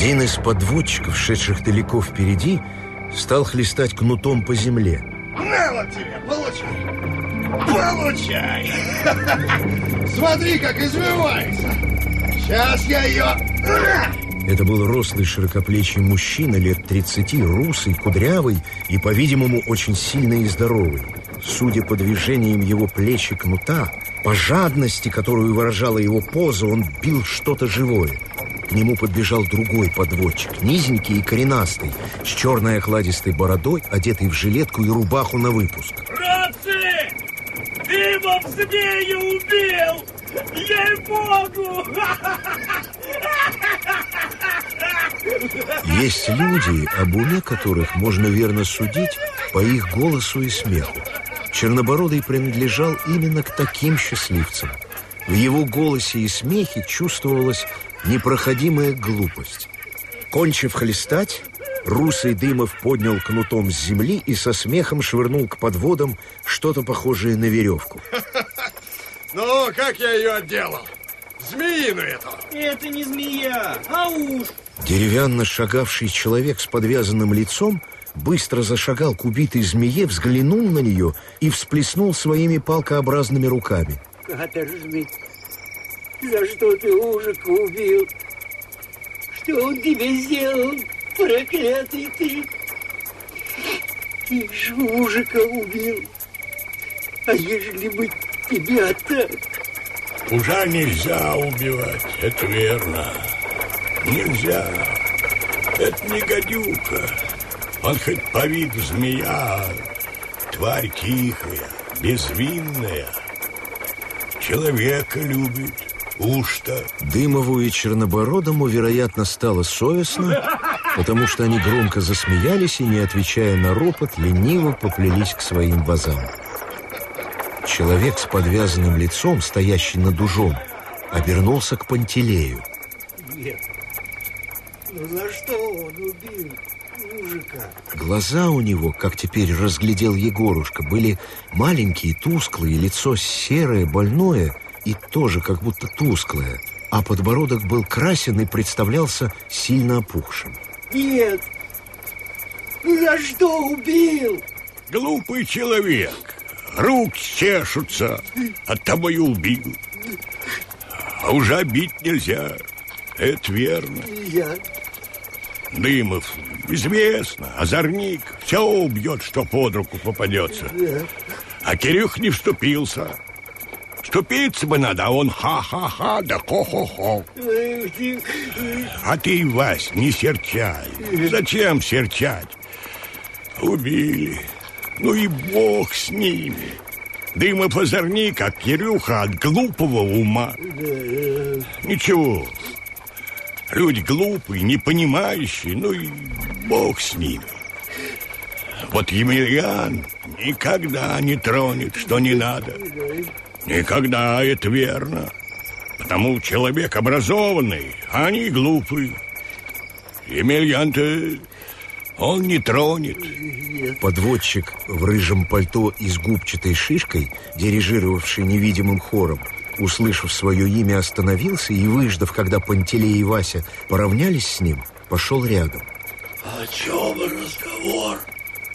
Один из подводчиков, шедших далеко впереди, стал хлестать кнутом по земле. На вот тебе, получай! Получай! Смотри, как извивается! Сейчас я ее... Это был рослый широкоплечий мужчина лет 30, русый, кудрявый и, по-видимому, очень сильный и здоровый. Судя по движениям его плеч и кнута, по жадности, которую выражала его поза, он бил что-то живое. К нему подбежал другой подводчик, низенький и коренастый, с черной окладистой бородой, одетый в жилетку и рубаху на выпуск. Братцы! Дымов змея убил! Ей-богу! Есть люди, об уме которых можно верно судить по их голосу и смеху. Чернобородый принадлежал именно к таким счастливцам. В его голосе и смехе чувствовалась непроходимая глупость. Кончив хлестать, Русый Дымов поднял кнутом с земли и со смехом швырнул к подводам что-то похожее на веревку. Ну, как я ее отделал? Змеину эту! Это не змея, а уж. Деревянно шагавший человек с подвязанным лицом быстро зашагал к убитой змее, взглянул на нее и всплеснул своими палкообразными руками. Каторжный, за что ты ужика убил? Что он тебе сделал, проклятый ты? Ты ж ужика убил. А ежели бы тебя так... Ужа нельзя убивать, это верно. Нельзя. Это не гадюка. Он хоть по виду змея, тварь тихая, безвинная. Человека любит, уж-то. Дымову и Чернобородому, вероятно, стало совестно, потому что они громко засмеялись и, не отвечая на ропот, лениво поплелись к своим вазам. Человек с подвязанным лицом, стоящий над ужом, обернулся к Пантелею. Нет. Ну за что он убил мужика? Глаза у него, как теперь разглядел Егорушка, были маленькие, тусклые, лицо серое, больное и тоже как будто тусклое, а подбородок был красен и представлялся сильно опухшим. Нет. Ну за что убил? Глупый человек. Рук чешутся, от того и убил. А уже бить нельзя. Это верно. Я Дымов, известно, озорник, все убьет, что под руку попадется. А Кирюх не вступился. Вступиться бы надо, а он ха-ха-ха, да хо-хо-хо. А ты, Вась, не серчай. Зачем серчать? Убили. Ну и бог с ними. Дымов озорник, а Кирюха от глупого ума. Ничего, Люди глупые, не понимающие, ну и бог с ними. Вот Емельян никогда не тронет, что не надо. Никогда, это верно. Потому человек образованный, а они глупые. Емельян-то он не тронет. Подводчик в рыжем пальто и с губчатой шишкой, дирижировавший невидимым хором, услышав свое имя, остановился и, выждав, когда Пантелей и Вася поравнялись с ним, пошел рядом. О чем разговор?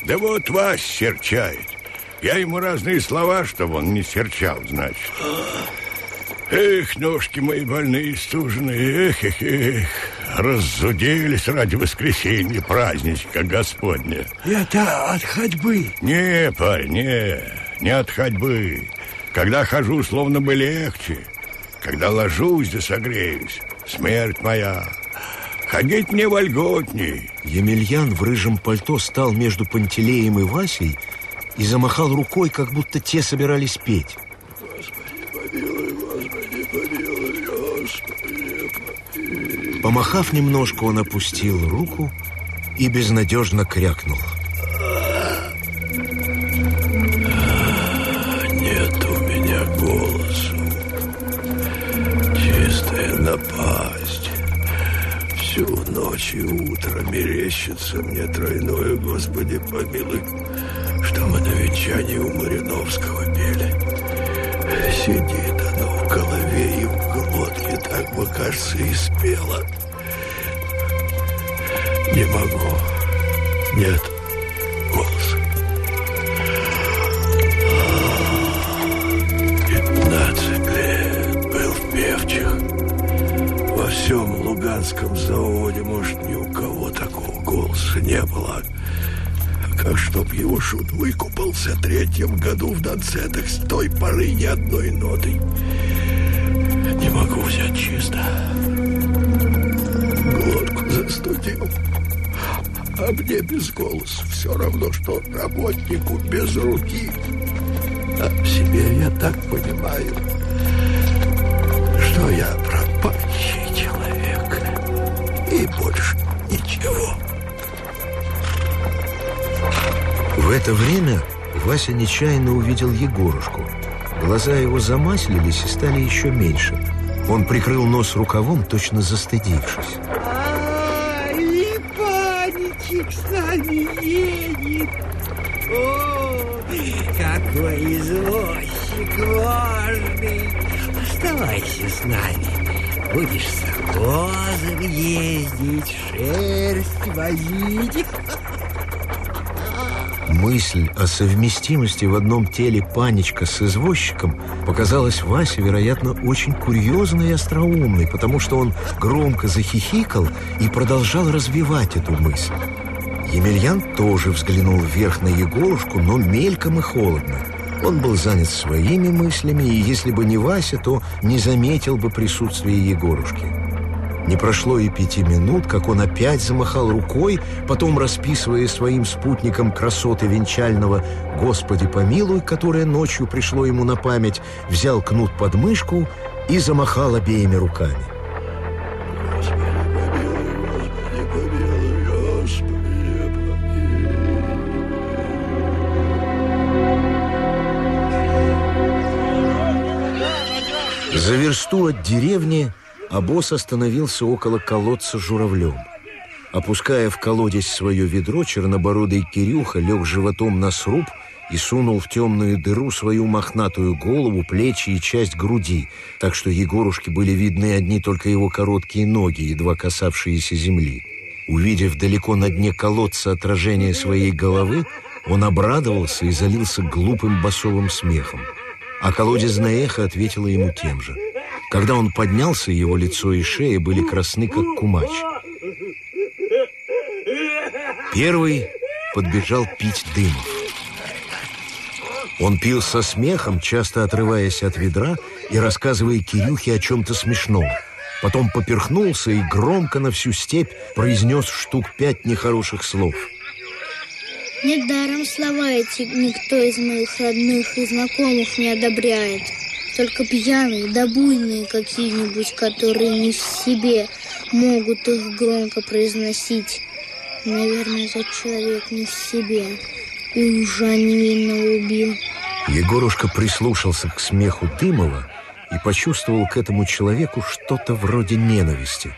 Да вот Вась серчает. Я ему разные слова, чтобы он не серчал, значит. Эх, ножки мои больные, стуженные, эх, эх, эх. Раззуделись ради воскресенья, праздничка Господня. Это от ходьбы. Не, парень, не, не от ходьбы. Когда хожу, словно бы легче. Когда ложусь да согреюсь, смерть моя. Ходить мне вольготней. Емельян в рыжем пальто стал между Пантелеем и Васей и замахал рукой, как будто те собирались петь. Помахав немножко, он опустил руку и безнадежно крякнул. Нет у меня голосу. Чистая напасть. Всю ночь и утро мерещится мне тройное, Господи, помилуй, мы на венчании у Мариновского пели. Сидит оно в голове и в глотке, так бы, кажется, и спело. Не могу. Нет голоса. Пятнадцать лет был в певчих. Во всем Луганском заводе, может, ни у кого такого голоса не было. А как чтоб его шут выкупался третьем году в Донце, так с той поры ни одной ноты. Не могу взять чисто. Глотку застудил. А мне без голоса все равно, что работнику без руки. А в себе я так понимаю, что я пропащий человек. И больше ничего. В это время Вася нечаянно увидел Егорушку. Глаза его замаслились и стали еще меньше. Он прикрыл нос рукавом, точно застыдившись. А, и паничек с нами едет. О, какой извозчик важный. Оставайся с нами. Будешь с обозом ездить, шерсть возить. Мысль о совместимости в одном теле паничка с извозчиком показалась Васе, вероятно, очень курьезной и остроумной, потому что он громко захихикал и продолжал развивать эту мысль. Емельян тоже взглянул вверх на Егорушку, но мельком и холодно. Он был занят своими мыслями, и если бы не Вася, то не заметил бы присутствия Егорушки. Не прошло и пяти минут, как он опять замахал рукой, потом, расписывая своим спутником красоты венчального «Господи помилуй», которое ночью пришло ему на память, взял кнут под мышку и замахал обеими руками. За версту от деревни обоз остановился около колодца журавлем. Опуская в колодец свое ведро, чернобородый Кирюха лег животом на сруб и сунул в темную дыру свою мохнатую голову, плечи и часть груди, так что Егорушке были видны одни только его короткие ноги, едва касавшиеся земли. Увидев далеко на дне колодца отражение своей головы, он обрадовался и залился глупым басовым смехом. А колодезное эхо ответило ему тем же. Когда он поднялся, его лицо и шея были красны, как кумач. Первый подбежал пить дымов. Он пил со смехом, часто отрываясь от ведра и рассказывая Кирюхе о чем-то смешном. Потом поперхнулся и громко на всю степь произнес штук пять нехороших слов. Недаром слова эти никто из моих родных и знакомых не одобряет. Только пьяные да буйные какие-нибудь, которые не в себе, могут их громко произносить. Наверное, этот человек не в себе и уже невинно убил. Егорушка прислушался к смеху Дымова и почувствовал к этому человеку что-то вроде ненависти.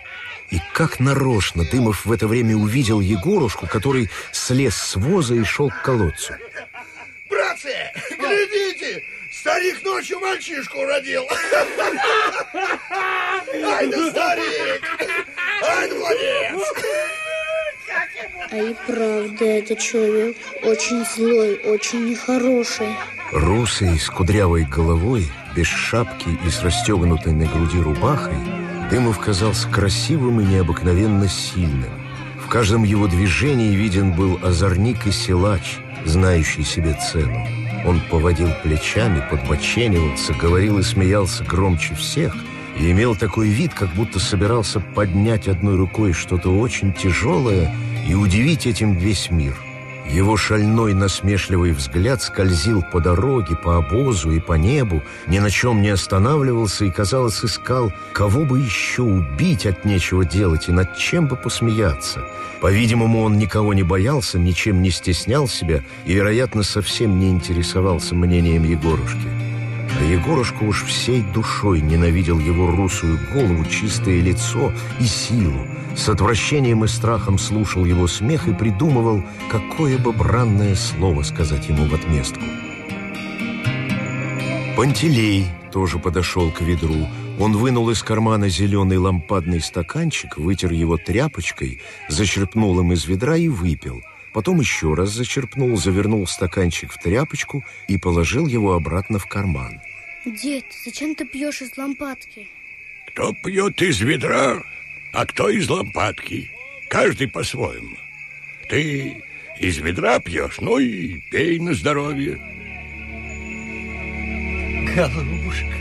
И как нарочно Дымов в это время увидел Егорушку, который слез с воза и шел к колодцу. Братцы, глядите! Старик ночью мальчишку родил. Ай да старик! Ай да молодец! А и правда, этот человек очень злой, очень нехороший. Русый, с кудрявой головой, без шапки и с расстегнутой на груди рубахой, Дымов казался красивым и необыкновенно сильным. В каждом его движении виден был озорник и силач, знающий себе цену. Он поводил плечами, подбоченивался, говорил и смеялся громче всех и имел такой вид, как будто собирался поднять одной рукой что-то очень тяжелое и удивить этим весь мир. Его шальной насмешливый взгляд скользил по дороге, по обозу и по небу, ни на чем не останавливался и, казалось, искал, кого бы еще убить от нечего делать и над чем бы посмеяться. По-видимому, он никого не боялся, ничем не стеснял себя и, вероятно, совсем не интересовался мнением Егорушки. А Егорушка уж всей душой ненавидел его русую голову, чистое лицо и силу. С отвращением и страхом слушал его смех и придумывал, какое бы бранное слово сказать ему в отместку. Пантелей тоже подошел к ведру. Он вынул из кармана зеленый лампадный стаканчик, вытер его тряпочкой, зачерпнул им из ведра и выпил. Потом еще раз зачерпнул, завернул стаканчик в тряпочку и положил его обратно в карман. Дед, зачем ты пьешь из лампадки? Кто пьет из ведра, а кто из лампадки. Каждый по-своему. Ты из ведра пьешь, ну и пей на здоровье. Голубушка.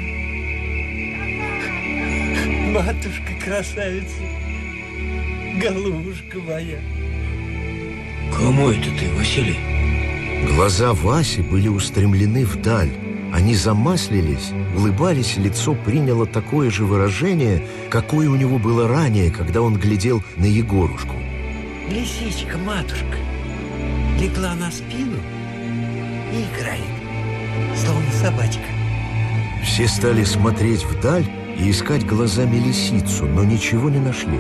Матушка красавица. Голубушка моя. Кому это ты, Василий? Глаза Васи были устремлены вдаль. Они замаслились, улыбались, лицо приняло такое же выражение, какое у него было ранее, когда он глядел на Егорушку. Лисичка, матушка, легла на спину и играет, словно собачка. Все стали смотреть вдаль и искать глазами лисицу, но ничего не нашли.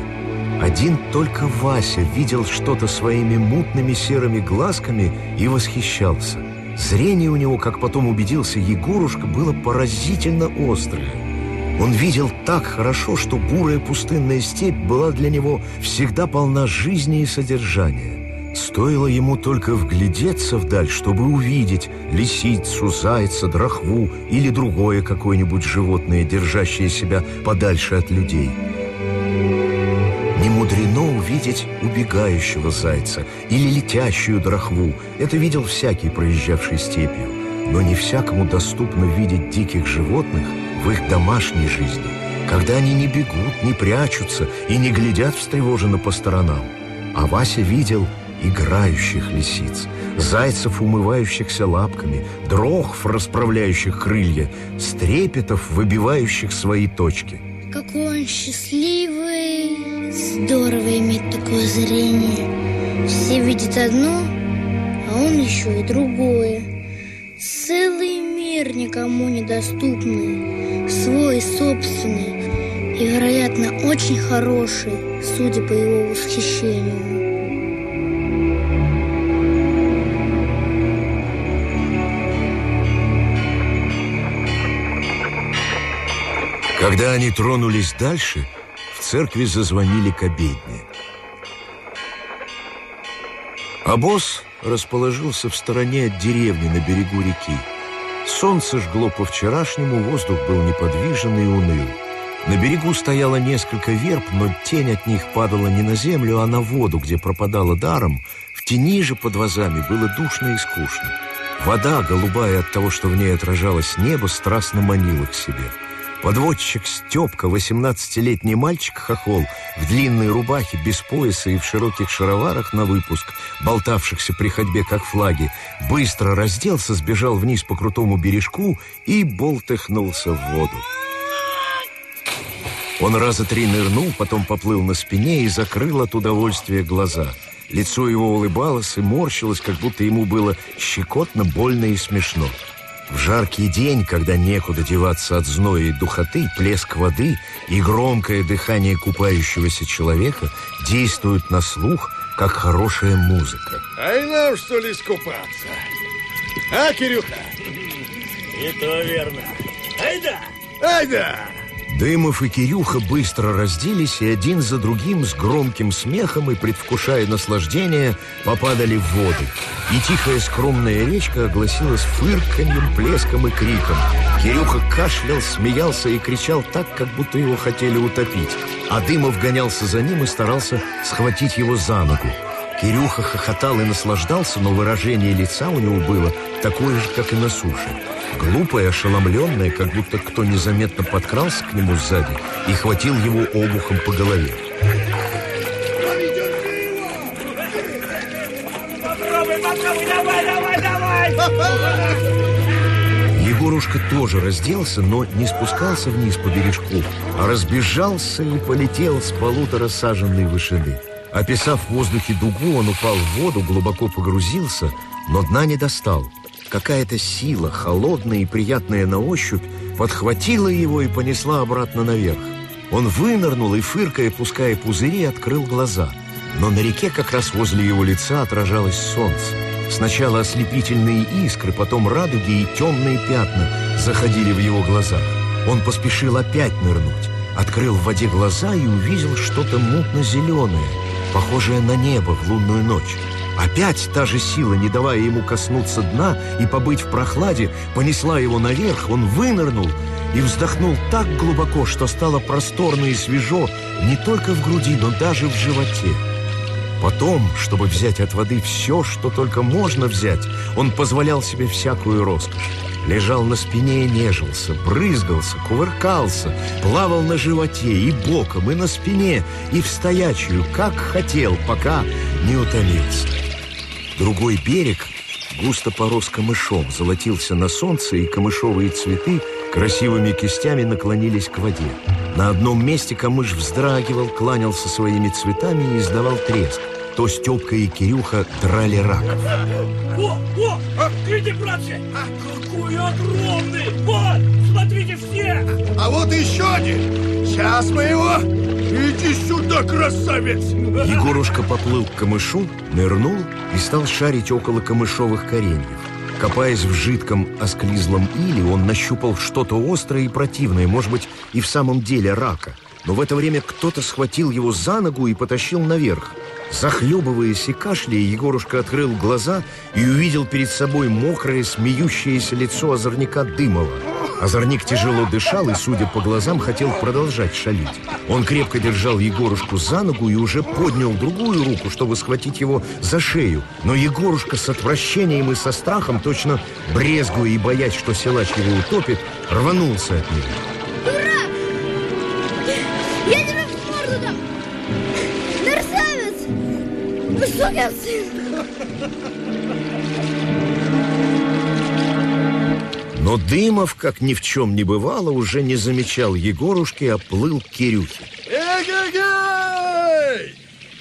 Один только Вася видел что-то своими мутными серыми глазками и восхищался. Зрение у него, как потом убедился Егорушка, было поразительно острое. Он видел так хорошо, что бурая пустынная степь была для него всегда полна жизни и содержания. Стоило ему только вглядеться вдаль, чтобы увидеть лисицу, зайца, драхву или другое какое-нибудь животное, держащее себя подальше от людей. Увидеть убегающего зайца или летящую драхву. Это видел всякий, проезжавший степью. Но не всякому доступно видеть диких животных в их домашней жизни, когда они не бегут, не прячутся и не глядят встревоженно по сторонам. А Вася видел играющих лисиц, зайцев, умывающихся лапками, дрохв, расправляющих крылья, стрепетов, выбивающих свои точки. Какой он счастливый. Здорово иметь такое зрение. Все видят одно, а он еще и другое. Целый мир никому недоступный, свой, собственный и, вероятно, очень хороший, судя по его восхищению. Когда они тронулись дальше, церкви зазвонили к обедне. Обоз расположился в стороне от деревни на берегу реки. Солнце жгло по-вчерашнему, воздух был неподвижен и уныл. На берегу стояло несколько верб, но тень от них падала не на землю, а на воду, где пропадала даром. В тени же под вазами было душно и скучно. Вода, голубая от того, что в ней отражалось небо, страстно манила к себе. Подводчик Степка, 18-летний мальчик-хохол, в длинной рубахе, без пояса и в широких шароварах на выпуск, болтавшихся при ходьбе как флаги, быстро разделся, сбежал вниз по крутому бережку и болтыхнулся в воду. Он раза три нырнул, потом поплыл на спине и закрыл от удовольствия глаза. Лицо его улыбалось и морщилось, как будто ему было щекотно, больно и смешно. В жаркий день, когда некуда деваться от зноя и духоты, плеск воды и громкое дыхание купающегося человека действуют на слух, как хорошая музыка. А и нам, что ли, искупаться? А, Кирюха? И то верно. Айда! Айда! Дымов и Кирюха быстро разделись и один за другим с громким смехом и предвкушая наслаждение попадали в воду. И тихая скромная речка огласилась фырканьем, плеском и криком. Кирюха кашлял, смеялся и кричал так, как будто его хотели утопить. А Дымов гонялся за ним и старался схватить его за ногу. Кирюха хохотал и наслаждался, но выражение лица у него было такое же, как и на суше. Глупое, ошеломленное, как будто кто незаметно подкрался к нему сзади и хватил его обухом по голове. Егорушка тоже разделся, но не спускался вниз по бережку, а разбежался и полетел с полутора саженной вышины. Описав в воздухе дугу, он упал в воду, глубоко погрузился, но дна не достал. Какая-то сила, холодная и приятная на ощупь, подхватила его и понесла обратно наверх. Он вынырнул и, фыркая, пуская пузыри, открыл глаза. Но на реке как раз возле его лица отражалось солнце. Сначала ослепительные искры, потом радуги и темные пятна заходили в его глазах. Он поспешил опять нырнуть, открыл в воде глаза и увидел что-то мутно-зеленое, похожее на небо в лунную ночь. Опять та же сила, не давая ему коснуться дна и побыть в прохладе, понесла его наверх, он вынырнул и вздохнул так глубоко, что стало просторно и свежо не только в груди, но даже в животе. Потом, чтобы взять от воды все, что только можно взять, он позволял себе всякую роскошь. Лежал на спине и нежился, брызгался, кувыркался, плавал на животе и боком, и на спине, и в стоячую, как хотел, пока не утомился. Другой берег густо порос камышом, золотился на солнце, и камышовые цветы красивыми кистями наклонились к воде. На одном месте камыш вздрагивал, кланялся своими цветами и издавал треск. То Степка и Кирюха драли раков. О, о, смотрите, братцы, какой огромный! Вот, смотрите все! А вот еще один. Сейчас мы его... Иди сюда, красавец! Егорушка поплыл к камышу, нырнул и стал шарить около камышовых кореньев. Копаясь в жидком осклизлом иле, он нащупал что-то острое и противное, может быть, и в самом деле рака. Но в это время кто-то схватил его за ногу и потащил наверх. Захлебываясь и кашляя, Егорушка открыл глаза и увидел перед собой мокрое, смеющееся лицо озорника Дымова. Озорник тяжело дышал и, судя по глазам, хотел продолжать шалить. Он крепко держал Егорушку за ногу и уже поднял другую руку, чтобы схватить его за шею. Но Егорушка с отвращением и со страхом, точно брезгуя и боясь, что силач его утопит, рванулся от него. Сукин сын! Но Дымов, как ни в чем не бывало, уже не замечал Егорушки, а плыл к Кирюхе. Эгегей!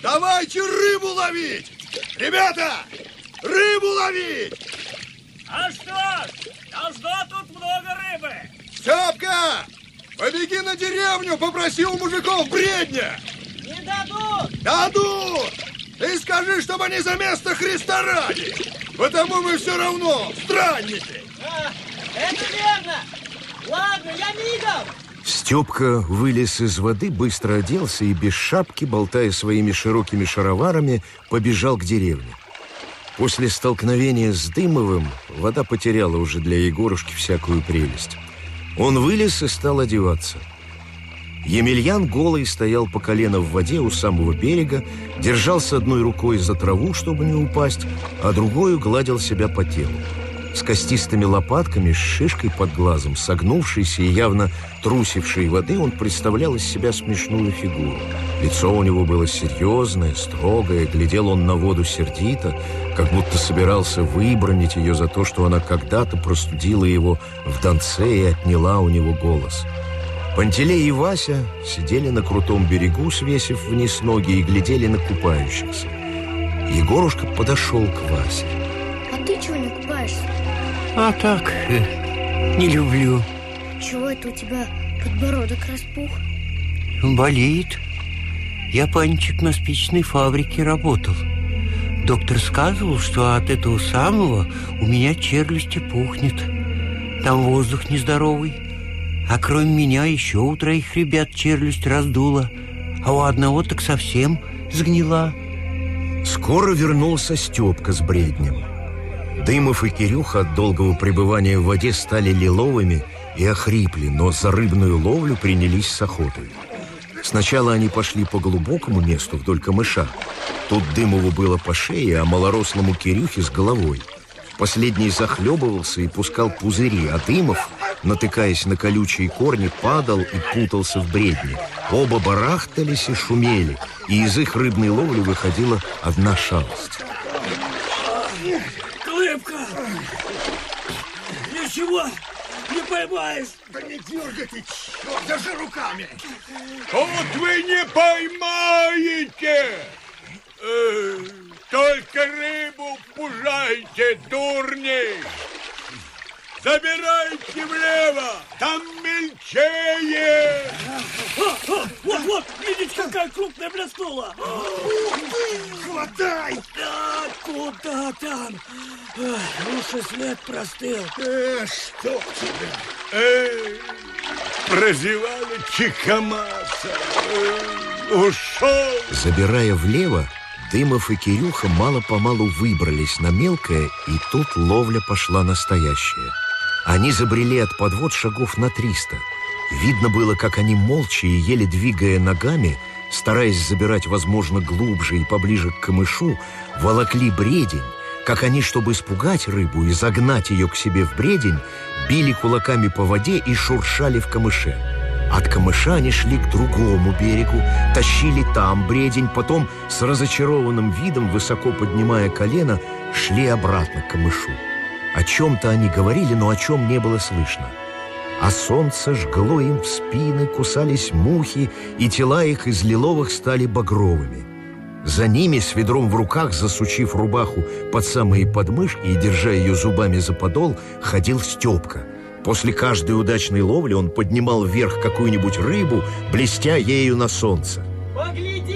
Давайте рыбу ловить! Ребята, рыбу ловить! А что ж, должно тут много рыбы! Степка, побеги на деревню, попроси у мужиков бредня! Не дадут! Дадут! Ты скажи, чтобы они за место Христа ради! Потому мы все равно странники! А, это верно! Ладно, я мигом! Степка вылез из воды, быстро оделся и без шапки, болтая своими широкими шароварами, побежал к деревне. После столкновения с Дымовым вода потеряла уже для Егорушки всякую прелесть. Он вылез и стал одеваться. Емельян голый стоял по колено в воде у самого берега, держался одной рукой за траву, чтобы не упасть, а другой гладил себя по телу. С костистыми лопатками, с шишкой под глазом, согнувшийся и явно трусившей воды, он представлял из себя смешную фигуру. Лицо у него было серьезное, строгое, глядел он на воду сердито, как будто собирался выбронить ее за то, что она когда-то простудила его в донце и отняла у него голос. Пантелей и Вася сидели на крутом берегу, свесив вниз ноги, и глядели на купающихся. Егорушка подошел к Васе. А ты чего не купаешься? А так, э, не люблю. Чего это у тебя подбородок распух? Болит. Я панчик на спичной фабрике работал. Доктор сказывал, что от этого самого у меня челюсти пухнет. Там воздух нездоровый. А кроме меня еще у троих ребят челюсть раздула. А у одного так совсем сгнила. Скоро вернулся Степка с бреднем. Дымов и Кирюха от долгого пребывания в воде стали лиловыми и охрипли, но за рыбную ловлю принялись с охотой. Сначала они пошли по глубокому месту вдоль камыша. Тут Дымову было по шее, а малорослому Кирюхе с головой. Последний захлебывался и пускал пузыри, а Дымов, натыкаясь на колючие корни, падал и путался в бредне. Оба барахтались и шумели, и из их рыбной ловли выходила одна шалость. Клепка! Ничего не поймаешь! Да не дергай ты, черт, держи руками! Тут вы не поймаете! Э, только рыбу пужайте, дурни! Забирайте влево, там мельчее! А, а, вот, вот, видите, какая крупная! блеснула. Хватай! Да, куда там? Уж и след простыл. Э, что тебя? Эй, прозевали Чикамаса. Эй, Ушел. Забирая влево, Дымов и Кирюха мало-помалу выбрались на мелкое, и тут ловля пошла настоящая. Они забрели от подвод шагов на триста. Видно было, как они молча и еле двигая ногами, стараясь забирать, возможно, глубже и поближе к камышу, волокли бредень, как они, чтобы испугать рыбу и загнать ее к себе в бредень, били кулаками по воде и шуршали в камыше. От камыша они шли к другому берегу, тащили там бредень, потом с разочарованным видом, высоко поднимая колено, шли обратно к камышу. О чем-то они говорили, но о чем не было слышно. А солнце жгло им в спины, кусались мухи, и тела их из лиловых стали багровыми. За ними, с ведром в руках, засучив рубаху под самые подмышки и держа ее зубами за подол, ходил Степка. После каждой удачной ловли он поднимал вверх какую-нибудь рыбу, блестя ею на солнце. Поглядите,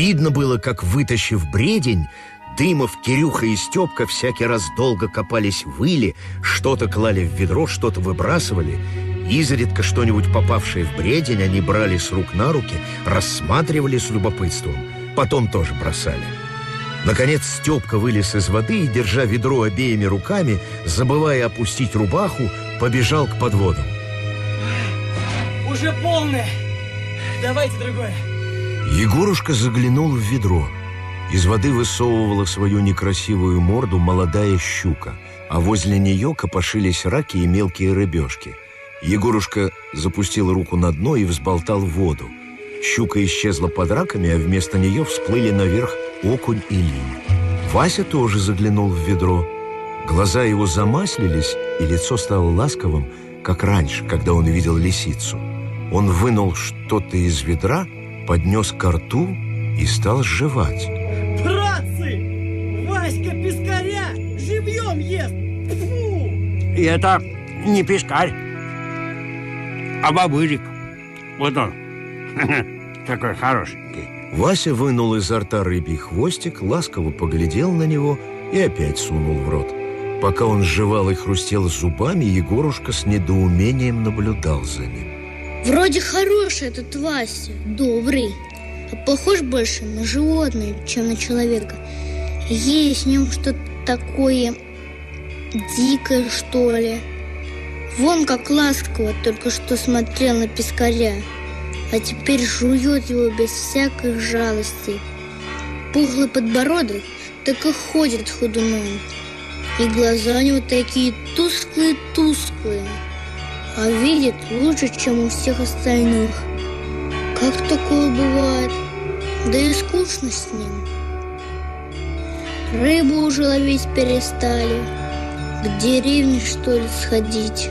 Видно было, как, вытащив бредень, Дымов, Кирюха и Степка всякий раз долго копались в иле, что-то клали в ведро, что-то выбрасывали. Изредка что-нибудь попавшее в бредень они брали с рук на руки, рассматривали с любопытством, потом тоже бросали. Наконец Степка вылез из воды и, держа ведро обеими руками, забывая опустить рубаху, побежал к подводам. Уже полное. Давайте другое. Егорушка заглянул в ведро. Из воды высовывала свою некрасивую морду молодая щука, а возле нее копошились раки и мелкие рыбешки. Егорушка запустил руку на дно и взболтал воду. Щука исчезла под раками, а вместо нее всплыли наверх окунь и линь. Вася тоже заглянул в ведро. Глаза его замаслились, и лицо стало ласковым, как раньше, когда он видел лисицу. Он вынул что-то из ведра, поднес ко рту и стал жевать. Братцы! Васька пескаря живьем ест! Фу! И это не пескарь, а бобылик. Вот он, такой хорошенький. Вася вынул изо рта рыбий хвостик, ласково поглядел на него и опять сунул в рот. Пока он жевал и хрустел зубами, Егорушка с недоумением наблюдал за ним. Вроде хороший этот Вася, добрый, а похож больше на животное, чем на человека. Есть в нем что-то такое дикое, что ли. Вон как ласково только что смотрел на пескаря, а теперь жует его без всякой жалости. Пухлый подбородок так и ходит ходуном, и глаза у него такие тусклые-тусклые, а видит лучше, чем у всех остальных. Как такое бывает? Да и скучно с ним. Рыбу уже ловить перестали. К деревне, что ли, сходить?